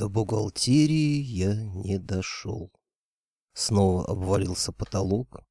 До бухгалтерии я не дошел. Снова обвалился потолок,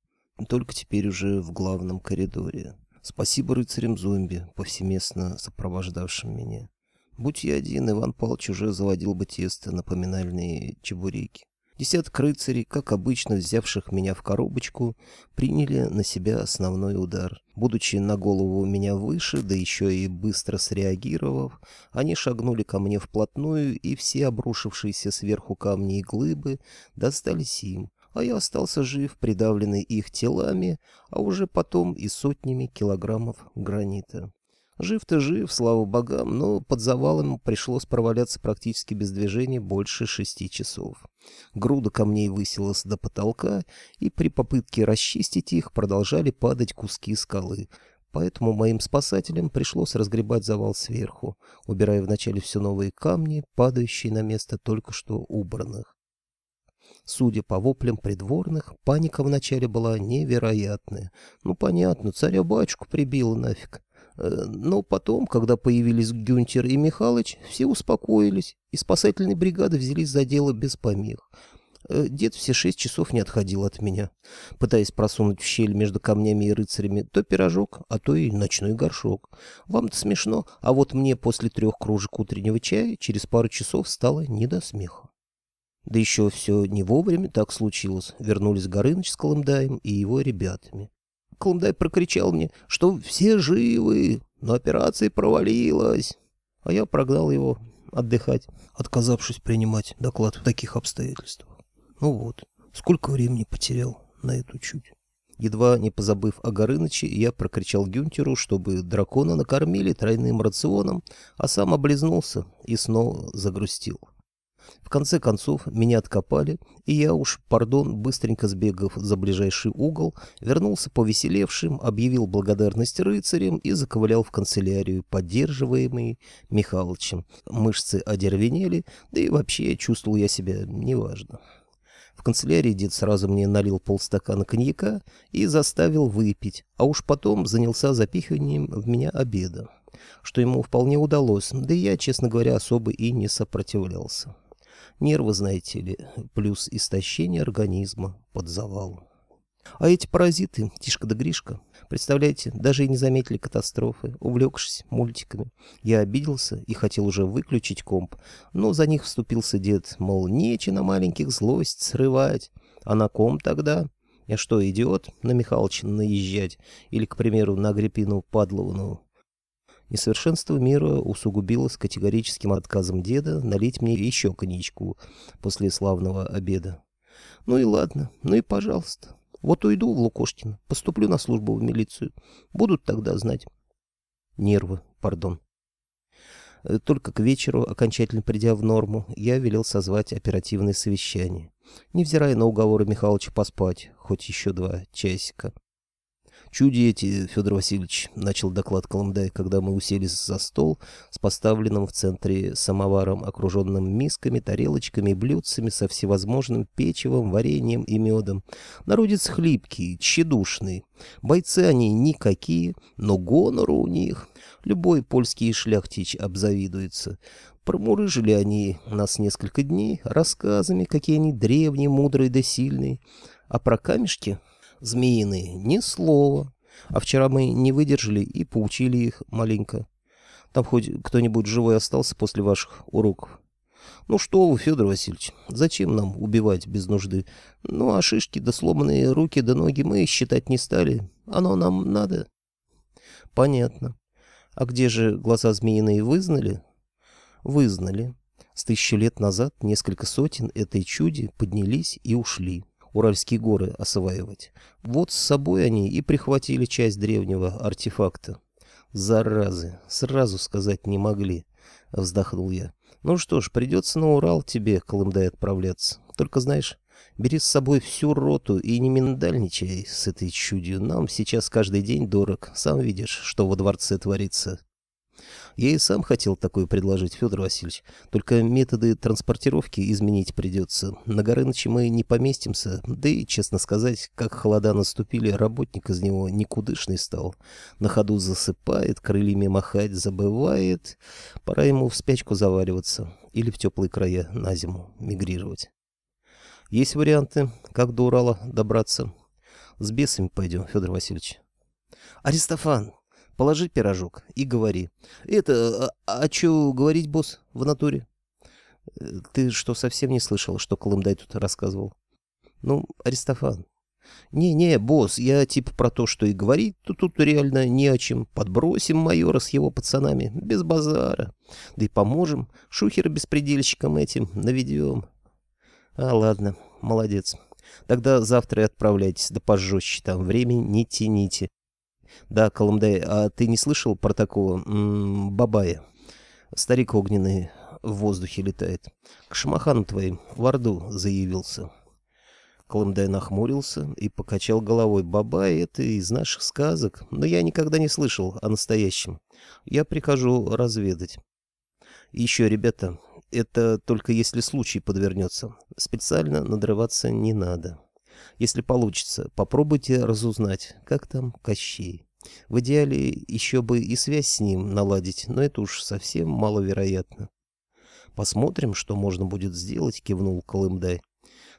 только теперь уже в главном коридоре. Спасибо рыцарям-зомби, повсеместно сопровождавшим меня. Будь я один, Иван Павлович уже заводил бы тесто на поминальные чебуреки. Десяток рыцарей, как обычно взявших меня в коробочку, приняли на себя основной удар. Будучи на голову меня выше, да еще и быстро среагировав, они шагнули ко мне вплотную, и все обрушившиеся сверху камни и глыбы достались им, а я остался жив, придавленный их телами, а уже потом и сотнями килограммов гранита. Жив-то жив, слава богам, но под завалом пришлось проваляться практически без движения больше шести часов. Груда камней высилась до потолка, и при попытке расчистить их продолжали падать куски скалы. Поэтому моим спасателям пришлось разгребать завал сверху, убирая вначале все новые камни, падающие на место только что убранных. Судя по воплям придворных, паника вначале была невероятная. Ну, понятно, царя-батюшку прибило нафиг. Э, но потом, когда появились Гюнтер и Михалыч, все успокоились, и спасательные бригады взялись за дело без помех. Э, дед все шесть часов не отходил от меня, пытаясь просунуть в щель между камнями и рыцарями то пирожок, а то и ночной горшок. Вам-то смешно, а вот мне после трех кружек утреннего чая через пару часов стало не до смеха. Да еще все не вовремя так случилось. Вернулись Горыныч с Колымдаем и его ребятами. Колымдай прокричал мне, что все живы, но операция провалилась. А я прогнал его отдыхать, отказавшись принимать доклад в таких обстоятельствах. Ну вот, сколько времени потерял на эту чуть. Едва не позабыв о Горыныче, я прокричал Гюнтеру, чтобы дракона накормили тройным рационом, а сам облизнулся и снова загрустил. В конце концов, меня откопали, и я уж, пардон, быстренько сбегав за ближайший угол, вернулся повеселевшим, объявил благодарность рыцарям и заковылял в канцелярию, поддерживаемый Михалычем. Мышцы одервенели, да и вообще чувствовал я себя неважно. В канцелярии дед сразу мне налил полстакана коньяка и заставил выпить, а уж потом занялся запихиванием в меня обеда, что ему вполне удалось, да и я, честно говоря, особо и не сопротивлялся. Нервы, знаете ли, плюс истощение организма под завалом. А эти паразиты, Тишка да Гришка, представляете, даже и не заметили катастрофы, увлекшись мультиками. Я обиделся и хотел уже выключить комп, но за них вступился дед, мол, нече на маленьких злость срывать. А на ком тогда? Я что, идиот, на Михалыча наезжать? Или, к примеру, на Агриппину Падловну? Несовершенство мира усугубилось категорическим отказом деда налить мне еще коньячку после славного обеда. Ну и ладно, ну и пожалуйста. Вот уйду в Лукошкино, поступлю на службу в милицию. Будут тогда знать. Нервы, пардон. Э, только к вечеру, окончательно придя в норму, я велел созвать оперативное совещание, невзирая на уговоры Михалыча поспать, хоть еще два часика. «Чуди эти, Федор Васильевич», — начал доклад Колымдай, когда мы уселись за стол с поставленным в центре самоваром, окруженным мисками, тарелочками блюдцами со всевозможным печевом, вареньем и медом. Народец хлипкий, тщедушный. Бойцы они никакие, но гонору у них. Любой польский шляхтич обзавидуется. Промурыжили они нас несколько дней рассказами, какие они древние, мудрые да сильные. А про камешки змеиные, ни слова. А вчера мы не выдержали и поучили их маленько. Там хоть кто-нибудь живой остался после ваших уроков? Ну что вы, Федор Васильевич, зачем нам убивать без нужды? Ну, а шишки да сломанные руки да ноги мы считать не стали. Оно нам надо. Понятно. А где же глаза змеиные вызнали? Вызнали. С тысячи лет назад несколько сотен этой чуди поднялись и ушли. Уральские горы осваивать. Вот с собой они и прихватили часть древнего артефакта. Заразы, сразу сказать не могли, вздохнул я. Ну что ж, придется на Урал тебе, Колымдай, отправляться. Только знаешь, бери с собой всю роту и не миндальничай с этой чудью. Нам сейчас каждый день дорог. Сам видишь, что во дворце творится. Я и сам хотел такое предложить, Федор Васильевич. Только методы транспортировки изменить придется. На Горыныче мы не поместимся, да и, честно сказать, как холода наступили, работник из него никудышный стал. На ходу засыпает, крыльями махать забывает. Пора ему в спячку завариваться или в теплые края на зиму мигрировать. Есть варианты, как до Урала добраться. С бесами пойдем, Федор Васильевич. Аристофан, Положи пирожок и говори. Это, а, а что говорить, босс, в натуре? Э, ты что, совсем не слышал, что Колымдай тут рассказывал? Ну, Аристофан. Не-не, босс, я типа про то, что и говорить тут, тут реально не о чем. Подбросим майора с его пацанами, без базара. Да и поможем шухера-беспредельщикам этим наведем. А, ладно, молодец. Тогда завтра и отправляйтесь, да пожестче там, времени не тяните. Да, Колымдай, а ты не слышал про такого м -м, Бабая? Старик огненный в воздухе летает. К шамахану твоим в Орду заявился. Колымдай нахмурился и покачал головой. Бабай — это из наших сказок, но я никогда не слышал о настоящем. Я прихожу разведать. еще, ребята, это только если случай подвернется. Специально надрываться не надо. Если получится, попробуйте разузнать, как там Кощей. В идеале еще бы и связь с ним наладить, но это уж совсем маловероятно. Посмотрим, что можно будет сделать, кивнул Колымдай.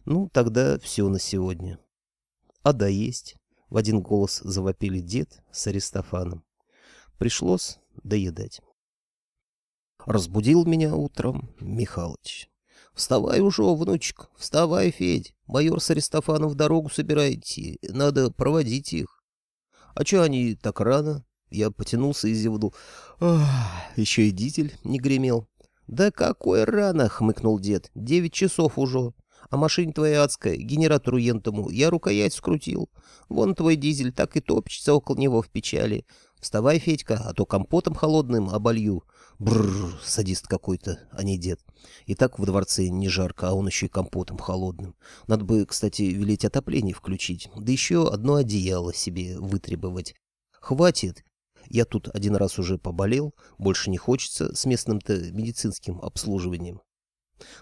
Ну, тогда все на сегодня. А да есть. В один голос завопили дед с Аристофаном. Пришлось доедать. Разбудил меня утром Михалыч. «Вставай уже, внучек, вставай, Федь. Майор с Аристофаном в дорогу собирайте, надо проводить их». «А че они так рано?» Я потянулся и зевнул. еще и дизель не гремел. «Да какой рано!» — хмыкнул дед. «Девять часов уже. А машине твоя адская, генератору ентому, я рукоять скрутил. Вон твой дизель так и топчется около него в печали. Вставай, Федька, а то компотом холодным оболью. Бррр, садист какой-то, а не дед. И так в дворце не жарко, а он еще и компотом холодным. Надо бы, кстати, велеть отопление включить, да еще одно одеяло себе вытребовать. Хватит. Я тут один раз уже поболел, больше не хочется с местным-то медицинским обслуживанием.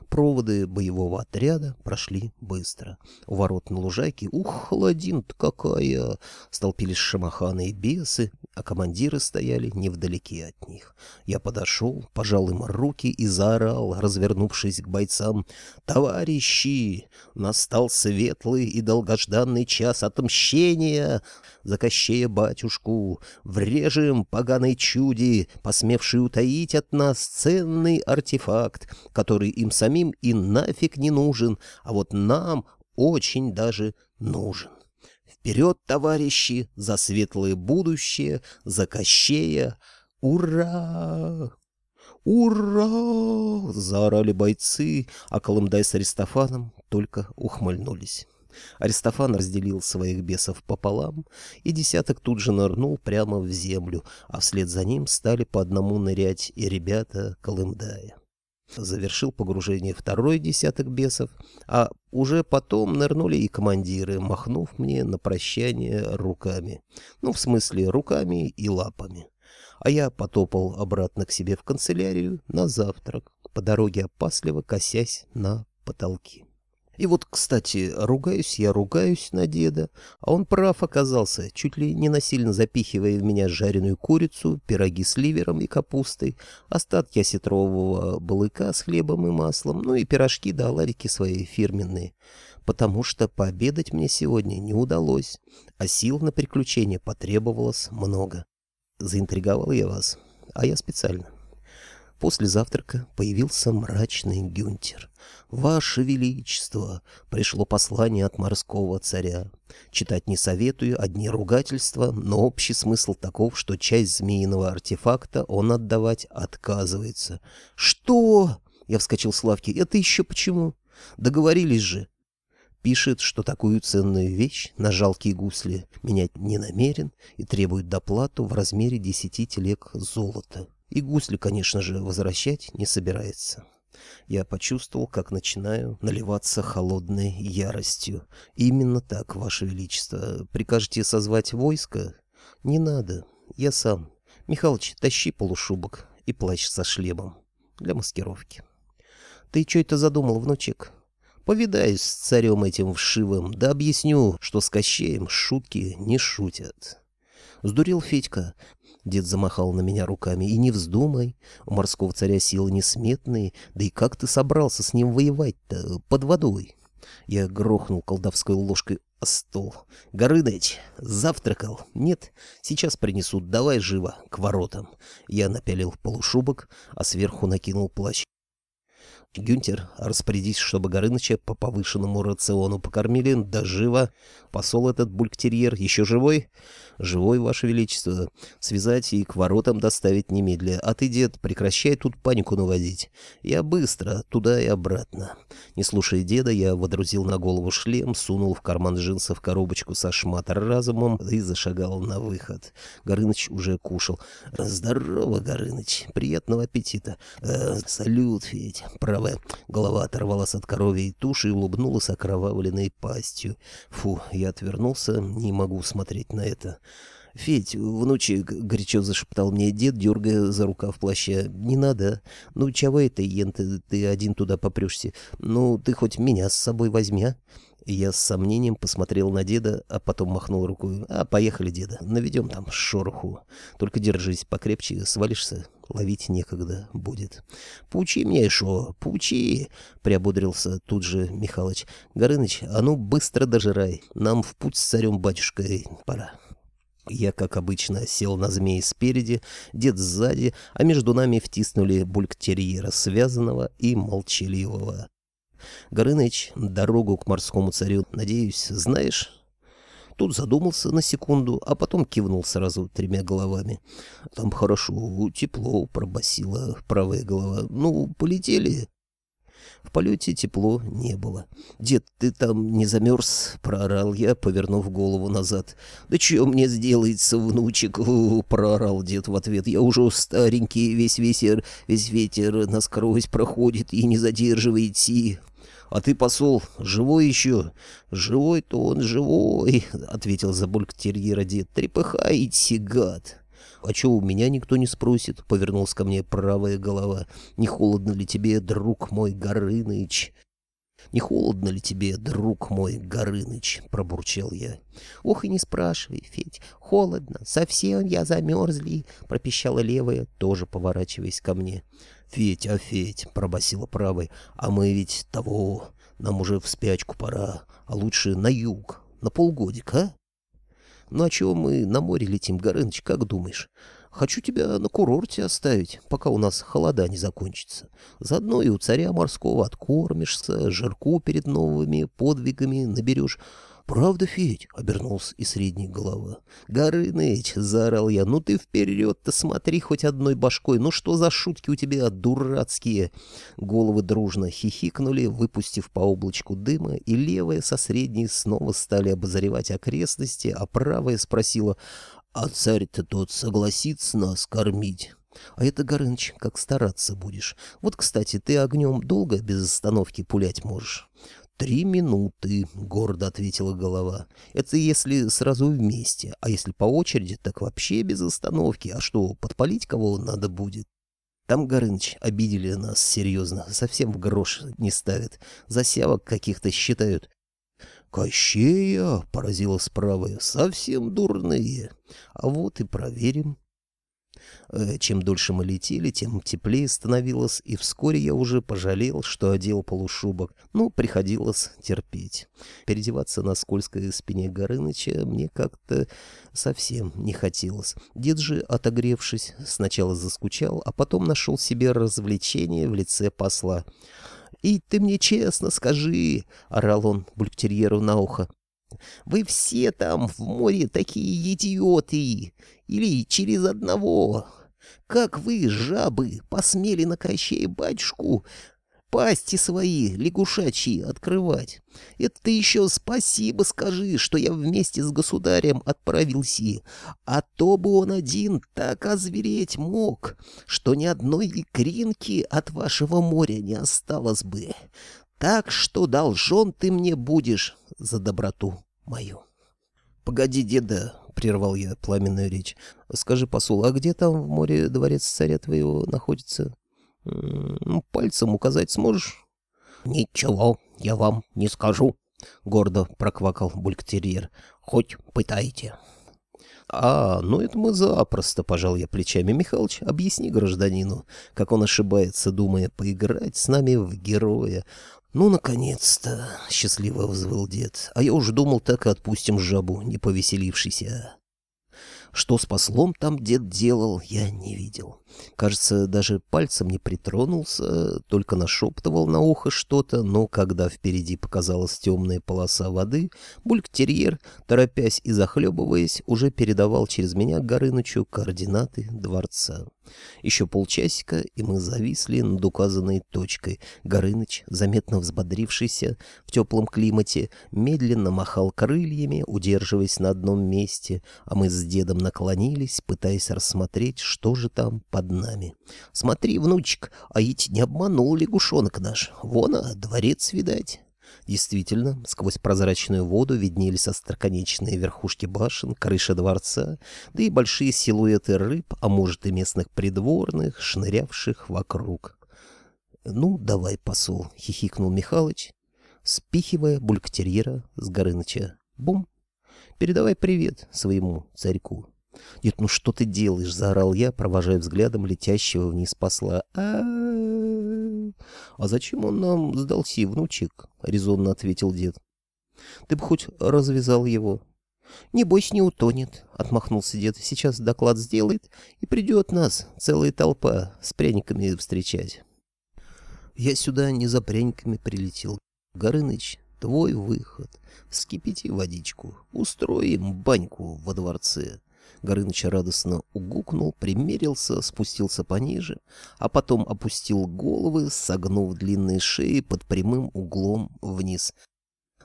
Проводы боевого отряда прошли быстро. У ворот на лужайке, ух, холодин-то какая! Столпились шамаханы и бесы, а командиры стояли невдалеке от них. Я подошел, пожал им руки и заорал, развернувшись к бойцам. «Товарищи! Настал светлый и долгожданный час отмщения! За Кощея батюшку! Врежем поганой чуди, посмевший утаить от нас ценный артефакт, который им самим и нафиг не нужен, а вот нам очень даже нужен. Вперед, товарищи, за светлое будущее, за Кощея! Ура! «Ура!» — заорали бойцы, а Колымдай с Аристофаном только ухмыльнулись. Аристофан разделил своих бесов пополам, и десяток тут же нырнул прямо в землю, а вслед за ним стали по одному нырять и ребята Колымдая. Завершил погружение второй десяток бесов, а уже потом нырнули и командиры, махнув мне на прощание руками. Ну, в смысле, руками и лапами. А я потопал обратно к себе в канцелярию на завтрак, по дороге опасливо косясь на потолки. И вот, кстати, ругаюсь я, ругаюсь на деда, а он прав оказался, чуть ли не насильно запихивая в меня жареную курицу, пироги с ливером и капустой, остатки осетрового балыка с хлебом и маслом, ну и пирожки да оладики свои фирменные. Потому что пообедать мне сегодня не удалось, а сил на приключения потребовалось много. Заинтриговал я вас, а я специально. После завтрака появился мрачный Гюнтер. «Ваше Величество!» — пришло послание от морского царя. Читать не советую, одни ругательства, но общий смысл таков, что часть змеиного артефакта он отдавать отказывается. «Что?» — я вскочил с лавки. «Это еще почему?» «Договорились же!» Пишет, что такую ценную вещь на жалкие гусли менять не намерен и требует доплату в размере десяти телег золота. И гусли, конечно же, возвращать не собирается. Я почувствовал, как начинаю наливаться холодной яростью. Именно так, Ваше Величество. Прикажете созвать войско? Не надо. Я сам. Михалыч, тащи полушубок и плащ со шлемом для маскировки. Ты что это задумал, внучек? Повидаюсь с царем этим вшивым, да объясню, что с Кощеем шутки не шутят. Сдурел Федька. Дед замахал на меня руками. И не вздумай, у морского царя силы несметные, да и как ты собрался с ним воевать-то под водой? Я грохнул колдовской ложкой о стол. «Горыныч, завтракал? Нет? Сейчас принесут. Давай живо, к воротам». Я напялил полушубок, а сверху накинул плащ. Гюнтер, распорядись, чтобы Горыныча по повышенному рациону покормили, да живо. Посол этот бульктерьер еще живой? Живой, Ваше Величество. Связать и к воротам доставить немедля. А ты, дед, прекращай тут панику наводить. Я быстро, туда и обратно. Не слушая деда, я водрузил на голову шлем, сунул в карман джинсов коробочку со шматор разумом и зашагал на выход. Горыныч уже кушал. Здорово, Горыныч. Приятного аппетита. Э, салют, Федь. Правая голова оторвалась от коровьей туши и улыбнулась окровавленной пастью. Фу, я отвернулся, не могу смотреть на это. «Федь, внучек», — горячо зашептал мне дед, дергая за рукав плаща, — «не надо. Ну, чего это, Ен, ты, ты один туда попрешься? Ну, ты хоть меня с собой возьми, а?» Я с сомнением посмотрел на деда, а потом махнул рукой. «А, поехали, деда, наведем там шороху. Только держись покрепче, свалишься, ловить некогда будет». «Пучи мне, шо, пучи!» — приободрился тут же Михалыч. «Горыныч, а ну быстро дожирай, нам в путь с царем-батюшкой пора». Я, как обычно, сел на змеи спереди, дед сзади, а между нами втиснули бульк-терьера, связанного и молчаливого. Горыныч, дорогу к морскому царю, надеюсь, знаешь? Тут задумался на секунду, а потом кивнул сразу тремя головами. Там хорошо, тепло, пробасила правая голова. Ну, полетели. В полете тепло не было. «Дед, ты там не замерз?» — проорал я, повернув голову назад. «Да что мне сделается, внучек?» — проорал дед в ответ. «Я уже старенький, весь ветер, весь ветер насквозь проходит и не задерживает си». «А ты, посол, живой еще?» «Живой-то он живой», — ответил Забульк терьера дед. «Трепыхаете, гад!» «А чё, у меня никто не спросит?» — повернулась ко мне правая голова. «Не холодно ли тебе, друг мой Горыныч?» «Не холодно ли тебе, друг мой Горыныч?» — пробурчал я. «Ох и не спрашивай, Федь, холодно, совсем я замерзли», — пропищала левая, тоже поворачиваясь ко мне. «Федь, а Федь!» — пробасила правой. «А мы ведь того... Нам уже в спячку пора, а лучше на юг, на полгодика, а?» «Ну а чего мы на море летим, Горыныч, как думаешь? Хочу тебя на курорте оставить, пока у нас холода не закончится. Заодно и у царя морского откормишься, жирку перед новыми подвигами наберешь». «Правда, Федь?» — обернулся и средний голова. «Горыныч!» — заорал я. «Ну ты вперед-то смотри хоть одной башкой! Ну что за шутки у тебя дурацкие?» Головы дружно хихикнули, выпустив по облачку дыма, и левая со средней снова стали обозревать окрестности, а правая спросила, «А царь-то тот согласится нас кормить?» А это, Горыныч, как стараться будешь. Вот, кстати, ты огнем долго без остановки пулять можешь? «Три минуты», — гордо ответила голова. «Это если сразу вместе, а если по очереди, так вообще без остановки. А что, подпалить кого надо будет?» Там, Горыныч, обидели нас серьезно, совсем в грош не ставят. Засявок каких-то считают. «Кощея!» — поразила справа. «Совсем дурные. А вот и проверим». Э, чем дольше мы летели, тем теплее становилось, и вскоре я уже пожалел, что одел полушубок. Ну, приходилось терпеть. Переодеваться на скользкой спине Горыныча мне как-то совсем не хотелось. Дед же, отогревшись, сначала заскучал, а потом нашел себе развлечение в лице посла. «И ты мне честно скажи!» — орал он бультерьеру на ухо. Вы все там в море такие идиоты! Или через одного! Как вы, жабы, посмели на Кощея батюшку пасти свои лягушачьи открывать. Это ты еще спасибо скажи, что я вместе с государем отправился, а то бы он один так озвереть мог, что ни одной икринки от вашего моря не осталось бы. Так что должен ты мне будешь за доброту мою. — Погоди, деда, прервал я пламенную речь. Скажи, посол, а где там в море дворец царя твоего находится? Ну, пальцем указать сможешь? Ничего, я вам не скажу, гордо проквакал бультерьер. Хоть пытайте. «А, ну это мы запросто», — пожал я плечами. «Михалыч, объясни гражданину, как он ошибается, думая поиграть с нами в героя. «Ну, наконец-то!» — счастливо взвыл дед. «А я уже думал, так и отпустим жабу, не повеселившийся». Что с послом там дед делал, я не видел. Кажется, даже пальцем не притронулся, только нашептывал на ухо что-то, но когда впереди показалась темная полоса воды, бульк-терьер, торопясь и захлебываясь, уже передавал через меня Горынычу координаты дворца. Еще полчасика, и мы зависли над указанной точкой. Горыныч, заметно взбодрившийся в теплом климате, медленно махал крыльями, удерживаясь на одном месте, а мы с дедом наклонились, пытаясь рассмотреть, что же там под нами. «Смотри, внучек, а ведь не обманул лягушонок наш. Вон, а, дворец, видать». Действительно, сквозь прозрачную воду виднелись остроконечные верхушки башен, крыша дворца, да и большие силуэты рыб, а может и местных придворных, шнырявших вокруг. «Ну, давай, посол», — хихикнул Михалыч, спихивая бульктерьера с Горыныча. «Бум! Передавай привет своему царьку». «Нет, ну что ты делаешь?» — заорал я, провожая взглядом летящего вниз посла. а «А зачем он нам сдался, внучек?» — резонно ответил дед. «Ты бы хоть развязал его». «Не бойся, не утонет», — отмахнулся дед. «Сейчас доклад сделает, и придет нас целая толпа с пряниками встречать». «Я сюда не за пряниками прилетел. Горыныч, твой выход. Вскипяти водичку, устроим баньку во дворце. Горыныч радостно угукнул, примерился, спустился пониже, а потом опустил головы, согнув длинные шеи под прямым углом вниз.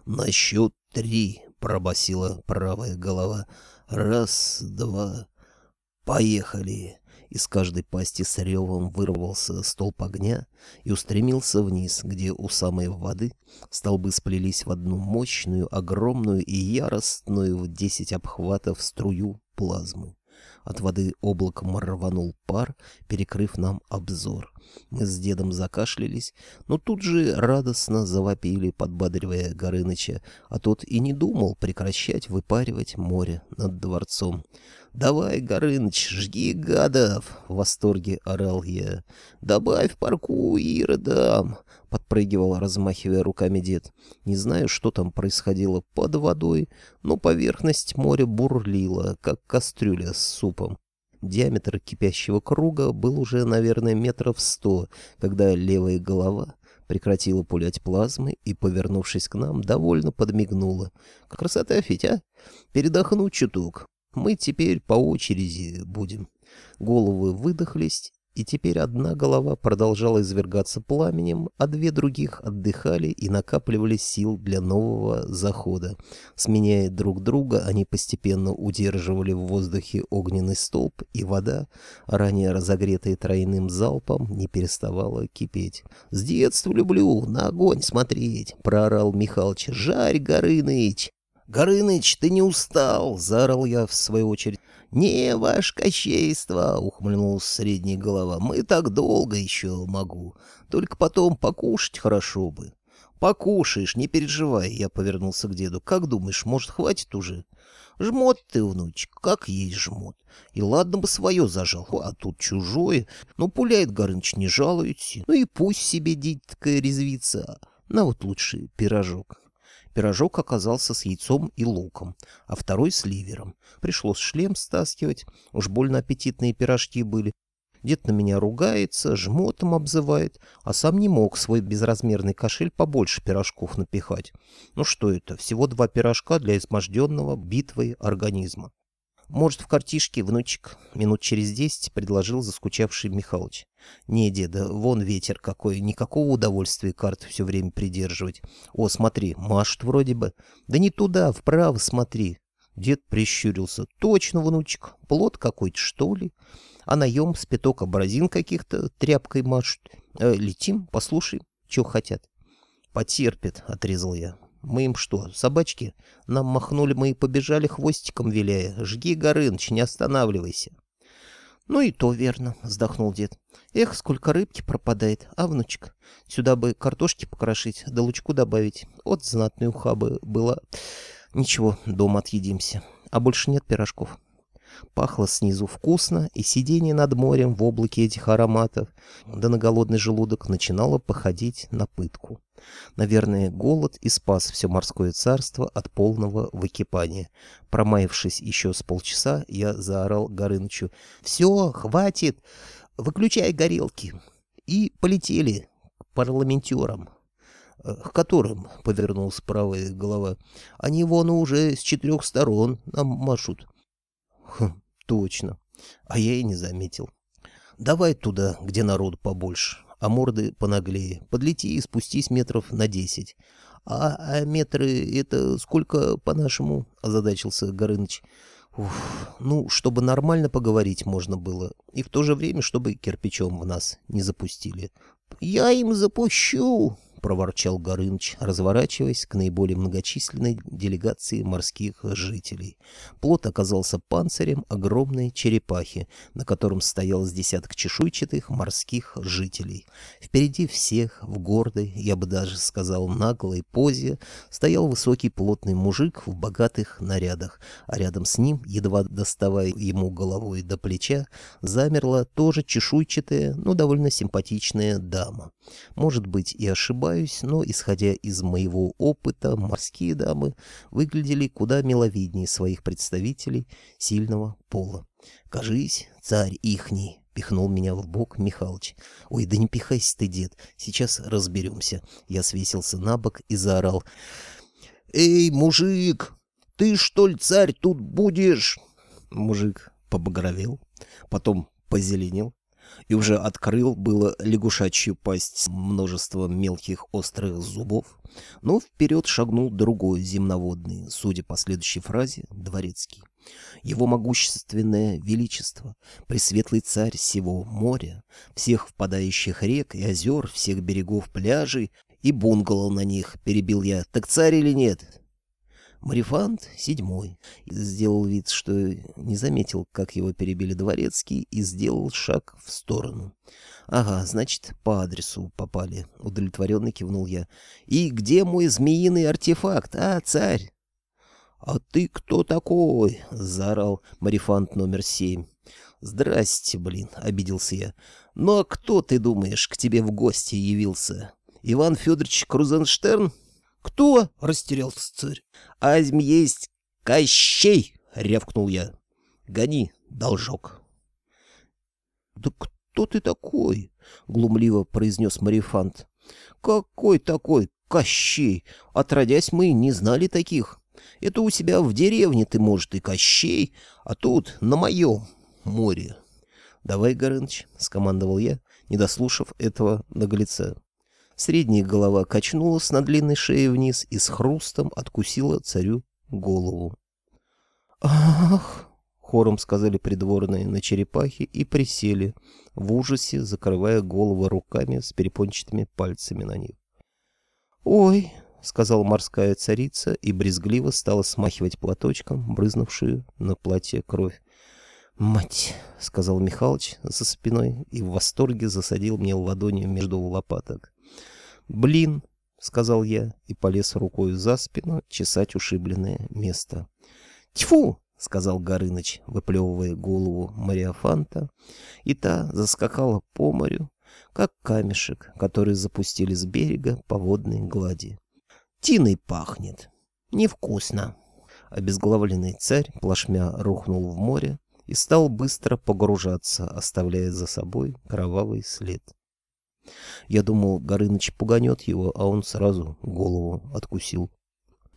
«На счет три!» — пробасила правая голова. «Раз, два, поехали!» Из каждой пасти с ревом вырвался столб огня и устремился вниз, где у самой воды столбы сплелись в одну мощную, огромную и яростную в десять обхватов струю плазмы. От воды облаком рванул пар, перекрыв нам обзор. Мы с дедом закашлялись, но тут же радостно завопили, подбадривая Горыныча, а тот и не думал прекращать выпаривать море над дворцом. «Давай, Горыныч, жги гадов!» — в восторге орал я. «Добавь парку, Иродам!» — подпрыгивал, размахивая руками дед. Не знаю, что там происходило под водой, но поверхность моря бурлила, как кастрюля с супом. Диаметр кипящего круга был уже, наверное, метров сто, когда левая голова прекратила пулять плазмы и, повернувшись к нам, довольно подмигнула. «Красота, Федя! Передохну чуток!» Мы теперь по очереди будем. Головы выдохлись, и теперь одна голова продолжала извергаться пламенем, а две других отдыхали и накапливали сил для нового захода. Сменяя друг друга, они постепенно удерживали в воздухе огненный столб, и вода, ранее разогретая тройным залпом, не переставала кипеть. «С детства люблю на огонь смотреть!» — проорал Михалыч. «Жарь, Горыныч!» «Горыныч, ты не устал!» — заорал я в свою очередь. «Не, ваше кощейство!» — ухмыльнулась средняя голова. «Мы так долго еще могу. Только потом покушать хорошо бы». «Покушаешь, не переживай!» — я повернулся к деду. «Как думаешь, может, хватит уже?» «Жмот ты, внучек, как есть жмот. И ладно бы свое зажал, а тут чужое. Ну, пуляет Горыныч, не жалуется. Ну и пусть себе дитька резвится. На вот лучше пирожок». Пирожок оказался с яйцом и луком, а второй с ливером. Пришлось шлем стаскивать, уж больно аппетитные пирожки были. Дед на меня ругается, жмотом обзывает, а сам не мог свой безразмерный кошель побольше пирожков напихать. Ну что это, всего два пирожка для изможденного битвой организма. «Может, в картишке, внучек?» — минут через десять предложил заскучавший Михалыч. «Не, деда, вон ветер какой, никакого удовольствия карт все время придерживать. О, смотри, машет вроде бы. Да не туда, вправо смотри». Дед прищурился. «Точно, внучек, плод какой-то, что ли? А наем с пяток образин каких-то тряпкой машут. Э, летим, послушай, что хотят». «Потерпит», — отрезал я. Мы им что, собачки? Нам махнули, мы и побежали хвостиком виляя. Жги, Горыныч, не останавливайся. Ну и то верно, вздохнул дед. Эх, сколько рыбки пропадает, а внучек? Сюда бы картошки покрошить, да лучку добавить. Вот знатная уха бы была. Ничего, дома отъедимся. А больше нет пирожков. Пахло снизу вкусно, и сидение над морем в облаке этих ароматов, да на голодный желудок начинало походить на пытку. Наверное, голод и спас все морское царство от полного выкипания. Промаявшись еще с полчаса, я заорал Горынычу. «Все, хватит! Выключай горелки!» И полетели к парламентерам. «Э, «К которым?» — повернулась правая голова. «Они вон уже с четырех сторон нам машут». Хм, точно. А я и не заметил. Давай туда, где народу побольше, а морды понаглее. Подлети и спустись метров на десять. А, а метры — это сколько по-нашему? — озадачился Горыныч. Уф, ну, чтобы нормально поговорить можно было, и в то же время, чтобы кирпичом в нас не запустили. — Я им запущу! Проворчал Горыныч, разворачиваясь к наиболее многочисленной делегации морских жителей. Плот оказался панцирем огромной черепахи, на котором стоял десяток чешуйчатых морских жителей. Впереди всех, в гордой, я бы даже сказал наглой позе, стоял высокий плотный мужик в богатых нарядах, а рядом с ним, едва доставая ему головой до плеча, замерла тоже чешуйчатая, но довольно симпатичная дама. Может быть, и ошибаюсь, но, исходя из моего опыта, морские дамы выглядели куда миловиднее своих представителей сильного пола. «Кажись, царь ихний!» — пихнул меня в бок Михалыч. «Ой, да не пихайся ты, дед, сейчас разберемся». Я свесился на бок и заорал. «Эй, мужик, ты что ли царь тут будешь?» Мужик побагровел, потом позеленел, и уже открыл было лягушачью пасть с множеством мелких острых зубов, но вперед шагнул другой земноводный, судя по следующей фразе, дворецкий. Его могущественное величество, пресветлый царь всего моря, всех впадающих рек и озер, всех берегов пляжей и бунгало на них, перебил я. Так царь или нет? Марифант седьмой сделал вид, что не заметил, как его перебили дворецкий, и сделал шаг в сторону. «Ага, значит, по адресу попали», — удовлетворенно кивнул я. «И где мой змеиный артефакт, а, царь?» «А ты кто такой?» — заорал Марифант номер семь. «Здрасте, блин», — обиделся я. «Ну а кто, ты думаешь, к тебе в гости явился? Иван Федорович Крузенштерн?» «Кто?» — растерялся царь. «Азм есть Кощей!» — рявкнул я. «Гони, должок». «Да кто ты такой?» — глумливо произнес Марифант. «Какой такой Кощей? Отродясь, мы не знали таких. Это у себя в деревне ты, может, и Кощей, а тут на моем море». «Давай, Горыныч», — скомандовал я, не дослушав этого наглеца. Средняя голова качнулась на длинной шее вниз и с хрустом откусила царю голову. «Ах!» — хором сказали придворные на черепахе и присели, в ужасе закрывая голову руками с перепончатыми пальцами на них. «Ой!» — сказала морская царица и брезгливо стала смахивать платочком брызнувшую на платье кровь. «Мать!» — сказал Михалыч за спиной и в восторге засадил мне ладонью между лопаток. «Блин!» — сказал я и полез рукой за спину чесать ушибленное место. «Тьфу!» — сказал Горыныч, выплевывая голову Мариафанта, и та заскакала по морю, как камешек, который запустили с берега по водной глади. «Тиной пахнет! Невкусно!» Обезглавленный царь плашмя рухнул в море и стал быстро погружаться, оставляя за собой кровавый след. Я думал, Горыныч пуганет его, а он сразу голову откусил.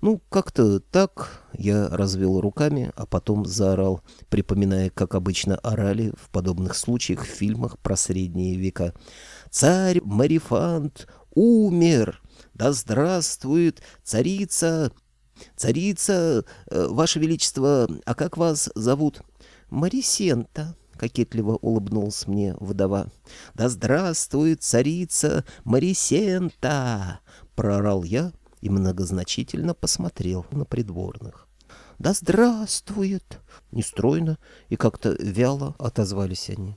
Ну, как-то так я развел руками, а потом заорал, припоминая, как обычно орали в подобных случаях в фильмах про средние века. «Царь Марифант умер! Да здравствует царица! Царица, э, ваше величество, а как вас зовут?» «Марисента», — кокетливо улыбнулась мне вдова. «Да здравствует царица Марисента!» — проорал я, и многозначительно посмотрел на придворных. «Да здравствует!» Нестройно и как-то вяло отозвались они.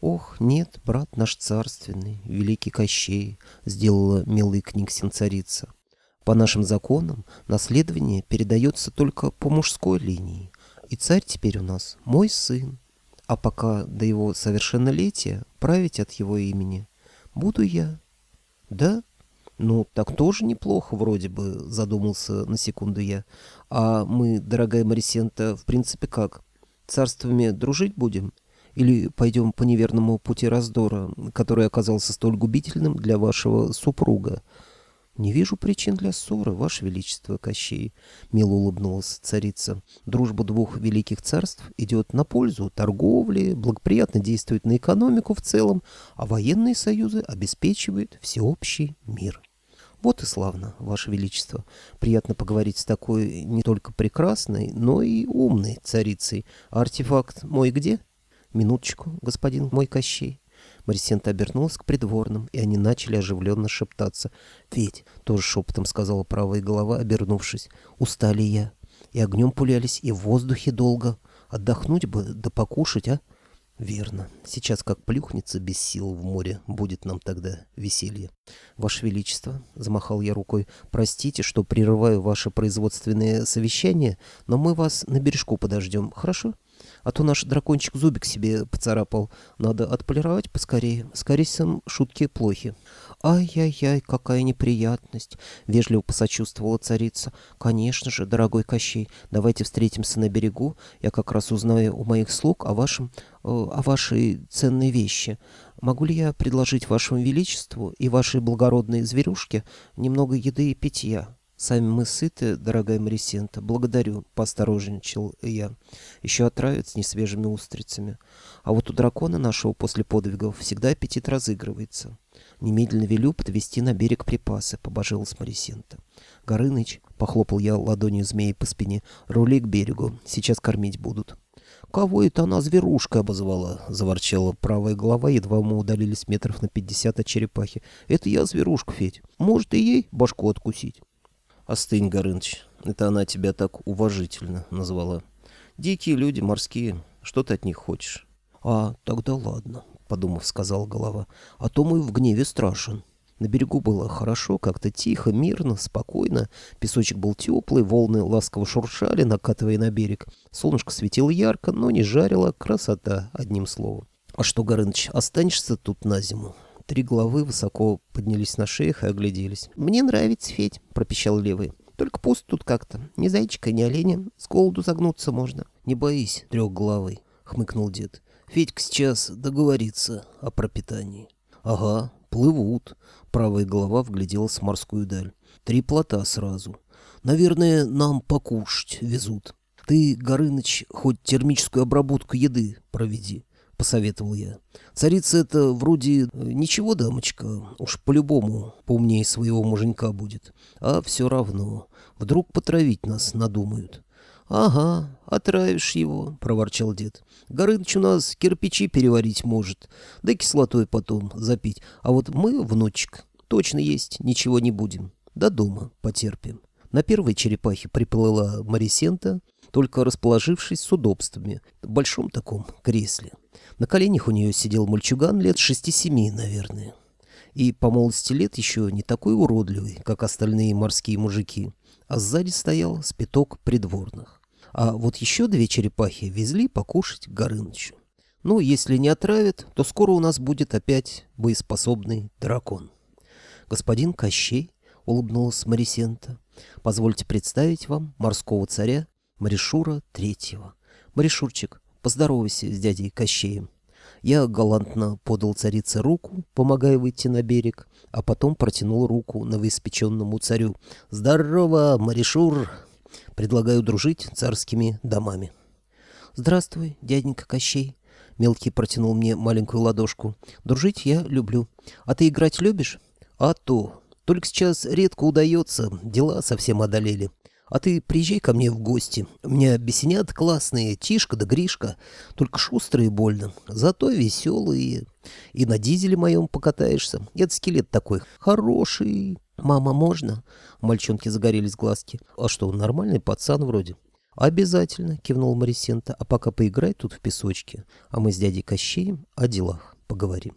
«Ох, нет, брат наш царственный, великий Кощей», — сделала милый книгсин царица. «По нашим законам наследование передается только по мужской линии, и царь теперь у нас мой сын. А пока до его совершеннолетия править от его имени буду я». «Да?» «Ну, так тоже неплохо вроде бы», — задумался на секунду я. «А мы, дорогая Марисента, в принципе как? Царствами дружить будем? Или пойдем по неверному пути раздора, который оказался столь губительным для вашего супруга?» «Не вижу причин для ссоры, Ваше Величество Кощей», — мило улыбнулась царица. «Дружба двух великих царств идет на пользу торговле, благоприятно действует на экономику в целом, а военные союзы обеспечивают всеобщий мир». Вот и славно, Ваше Величество. Приятно поговорить с такой не только прекрасной, но и умной царицей. А артефакт мой где? Минуточку, господин мой Кощей. Марисента обернулась к придворным, и они начали оживленно шептаться. «Ведь», — тоже шепотом сказала правая голова, обернувшись, — «устали я. И огнем пулялись, и в воздухе долго. Отдохнуть бы, да покушать, а?» Верно. Сейчас как плюхнется без сил в море, будет нам тогда веселье. Ваше Величество, замахал я рукой, простите, что прерываю ваше производственное совещание, но мы вас на бережку подождем, хорошо? А то наш дракончик зубик себе поцарапал. Надо отполировать поскорее. С Карисом шутки плохи. «Ай-яй-яй, какая неприятность!» — вежливо посочувствовала царица. «Конечно же, дорогой Кощей, давайте встретимся на берегу. Я как раз узнаю у моих слуг о вашем... Э, о вашей ценной вещи. Могу ли я предложить вашему величеству и вашей благородной зверюшке немного еды и питья?» «Сами мы сыты, дорогая Марисента. Благодарю», — поосторожничал я. «Еще отравят с несвежими устрицами. А вот у дракона нашего после подвигов всегда аппетит разыгрывается. Немедленно велю подвести на берег припасы», — побожилась Марисента. «Горыныч», — похлопал я ладонью змеи по спине, — «рули к берегу. Сейчас кормить будут». «Кого это она зверушкой обозвала?» — заворчала правая голова, едва мы удалились метров на пятьдесят от черепахи. «Это я зверушка, Федь. Может, и ей башку откусить?» «Остынь, Горыныч, это она тебя так уважительно назвала. Дикие люди, морские, что ты от них хочешь?» «А, тогда ладно», — подумав, сказал голова, — «а то мы в гневе страшен». На берегу было хорошо, как-то тихо, мирно, спокойно. Песочек был теплый, волны ласково шуршали, накатывая на берег. Солнышко светило ярко, но не жарило. Красота, одним словом. «А что, Горыныч, останешься тут на зиму?» Три головы высоко поднялись на шеях и огляделись. «Мне нравится, Федь», — пропищал левый. «Только пусто тут как-то. Ни зайчика, ни оленя. С голоду загнуться можно». «Не боись, трехглавый», — хмыкнул дед. «Федька сейчас договорится о пропитании». «Ага, плывут». Правая голова вгляделась в морскую даль. «Три плота сразу. Наверное, нам покушать везут. Ты, Горыныч, хоть термическую обработку еды проведи. — посоветовал я. «Царица это вроде э, ничего, дамочка, уж по-любому поумнее своего муженька будет. А все равно, вдруг потравить нас надумают». «Ага, отравишь его», — проворчал дед. «Горыныч у нас кирпичи переварить может, да кислотой потом запить. А вот мы, внучек, точно есть ничего не будем. До дома потерпим». На первой черепахе приплыла Марисента, только расположившись с удобствами, в большом таком кресле. На коленях у нее сидел мальчуган лет шести-семи, наверное. И по молодости лет еще не такой уродливый, как остальные морские мужики, а сзади стоял спиток придворных. А вот еще две черепахи везли покушать Горынычу. Ну, если не отравят, то скоро у нас будет опять боеспособный дракон. Господин Кощей, — улыбнулась Марисента, — позвольте представить вам морского царя Маришура Третьего. Маришурчик, Поздоровайся с дядей Кощеем. Я галантно подал царице руку, помогая выйти на берег, а потом протянул руку новоиспеченному царю. «Здорово, Маришур! Предлагаю дружить царскими домами». «Здравствуй, дяденька Кощей!» Мелкий протянул мне маленькую ладошку. «Дружить я люблю. А ты играть любишь?» «А то. Только сейчас редко удается. Дела совсем одолели. А ты приезжай ко мне в гости. У меня бесенят классные, Тишка да Гришка. Только шустрые больно, зато веселые. И на дизеле моем покатаешься. Это скелет такой хороший. «Мама, можно?» Мальчонки загорелись глазки. «А что, нормальный пацан вроде?» «Обязательно», — кивнул Марисента. «А пока поиграй тут в песочке, а мы с дядей Кощеем о делах поговорим».